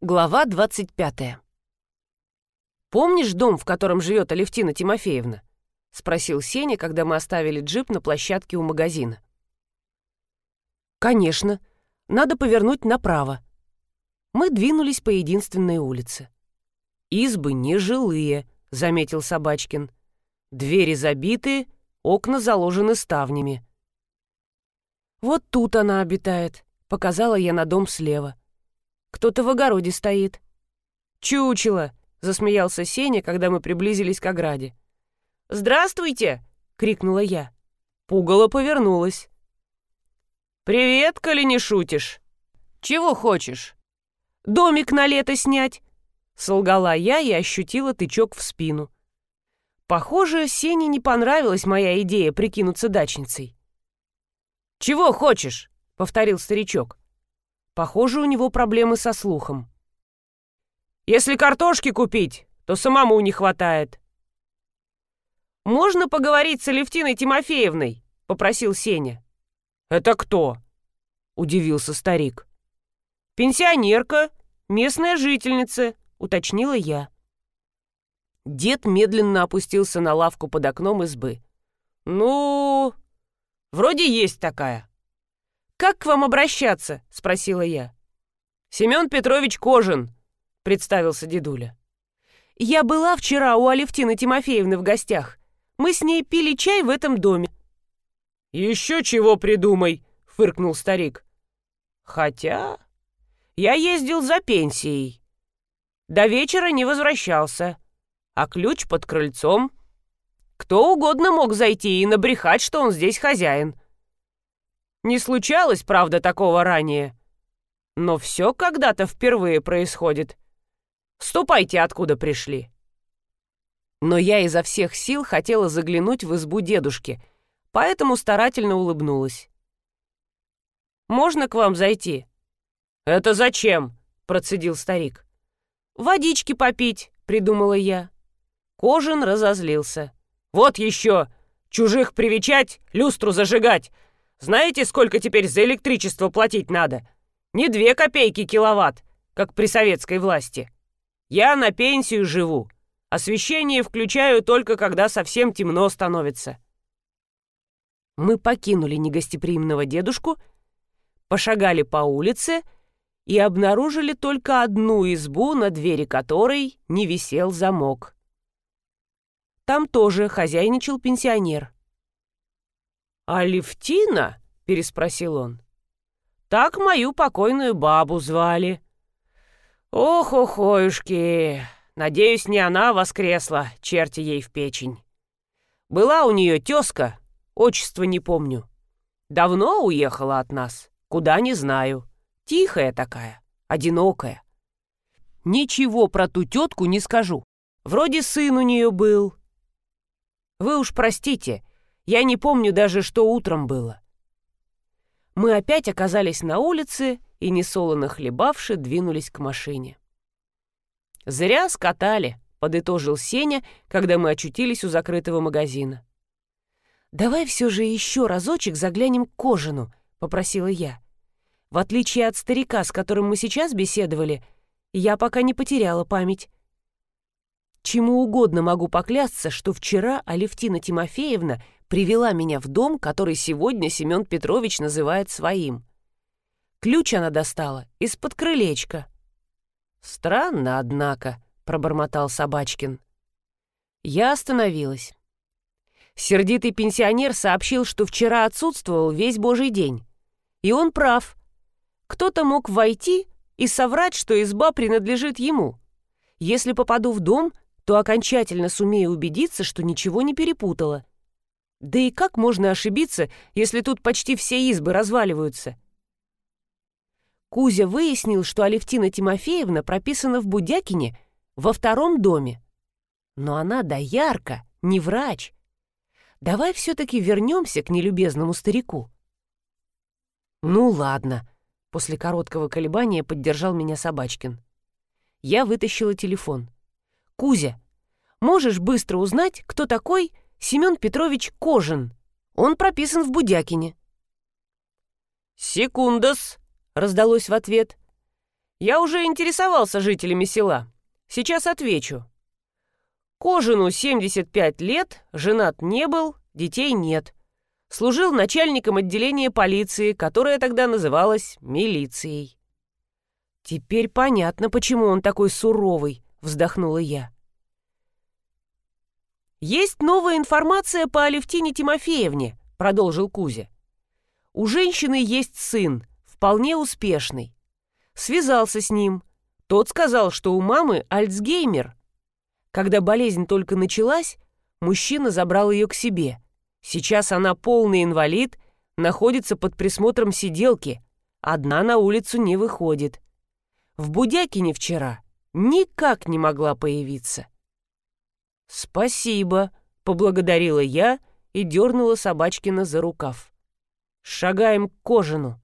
Глава 25. «Помнишь дом, в котором живет Алевтина Тимофеевна?» — спросил Сеня, когда мы оставили джип на площадке у магазина. «Конечно. Надо повернуть направо». Мы двинулись по единственной улице. «Избы нежилые», — заметил Собачкин. «Двери забиты, окна заложены ставнями». «Вот тут она обитает», — показала я на дом слева. Кто-то в огороде стоит». «Чучело!» — засмеялся Сеня, когда мы приблизились к ограде. «Здравствуйте!» — крикнула я. Пугало повернулась. «Привет, коли не шутишь!» «Чего хочешь?» «Домик на лето снять!» Солгала я и ощутила тычок в спину. Похоже, Сене не понравилась моя идея прикинуться дачницей. «Чего хочешь?» — повторил старичок. Похоже, у него проблемы со слухом. «Если картошки купить, то самому не хватает». «Можно поговорить с Алевтиной Тимофеевной?» — попросил Сеня. «Это кто?» — удивился старик. «Пенсионерка, местная жительница», — уточнила я. Дед медленно опустился на лавку под окном избы. «Ну, вроде есть такая». «Как к вам обращаться?» — спросила я. «Семен Петрович Кожин», — представился дедуля. «Я была вчера у Алевтины Тимофеевны в гостях. Мы с ней пили чай в этом доме». «Еще чего придумай», — фыркнул старик. «Хотя я ездил за пенсией. До вечера не возвращался, а ключ под крыльцом. Кто угодно мог зайти и набрехать, что он здесь хозяин». Не случалось, правда, такого ранее. Но все когда-то впервые происходит. Ступайте, откуда пришли. Но я изо всех сил хотела заглянуть в избу дедушки, поэтому старательно улыбнулась. «Можно к вам зайти?» «Это зачем?» — процедил старик. «Водички попить», — придумала я. Кожин разозлился. «Вот еще! Чужих привечать, люстру зажигать! Знаете, сколько теперь за электричество платить надо? Не две копейки киловатт, как при советской власти. Я на пенсию живу. Освещение включаю только, когда совсем темно становится. Мы покинули негостеприимного дедушку, пошагали по улице и обнаружили только одну избу, на двери которой не висел замок. Там тоже хозяйничал пенсионер. «Алевтина?» — переспросил он. «Так мою покойную бабу звали». «Ох, охоюшки! Надеюсь, не она воскресла, черти ей в печень. Была у нее тезка, отчество не помню. Давно уехала от нас, куда не знаю. Тихая такая, одинокая. Ничего про ту тетку не скажу. Вроде сын у нее был. Вы уж простите, я не помню даже, что утром было. Мы опять оказались на улице и, несолоно хлебавши, двинулись к машине. «Зря скатали», — подытожил Сеня, когда мы очутились у закрытого магазина. «Давай все же еще разочек заглянем к Кожину», — попросила я. «В отличие от старика, с которым мы сейчас беседовали, я пока не потеряла память. Чему угодно могу поклясться, что вчера Алевтина Тимофеевна привела меня в дом, который сегодня Семен Петрович называет своим. Ключ она достала из-под крылечка. «Странно, однако», — пробормотал Собачкин. Я остановилась. Сердитый пенсионер сообщил, что вчера отсутствовал весь божий день. И он прав. Кто-то мог войти и соврать, что изба принадлежит ему. Если попаду в дом, то окончательно сумею убедиться, что ничего не перепутала. Да и как можно ошибиться, если тут почти все избы разваливаются? Кузя выяснил, что Алевтина Тимофеевна прописана в Будякине во втором доме. Но она доярка, не врач. Давай все-таки вернемся к нелюбезному старику. Ну ладно, после короткого колебания поддержал меня Собачкин. Я вытащила телефон. Кузя, можешь быстро узнать, кто такой Семен Петрович Кожин. Он прописан в Будякине». «Секундос», — раздалось в ответ. Я уже интересовался жителями села. Сейчас отвечу. Кожину 75 лет, женат не был, детей нет. Служил начальником отделения полиции, которое тогда называлось милицией. «Теперь понятно, почему он такой суровый», — вздохнула я. «Есть новая информация по Алевтине Тимофеевне», — продолжил Кузя. «У женщины есть сын, вполне успешный. Связался с ним. Тот сказал, что у мамы Альцгеймер. Когда болезнь только началась, мужчина забрал ее к себе. Сейчас она полный инвалид, находится под присмотром сиделки, одна на улицу не выходит. В Будякине вчера никак не могла появиться. «Спасибо», — поблагодарила я и дернула Собачкина за рукав. «Шагаем к Кожину».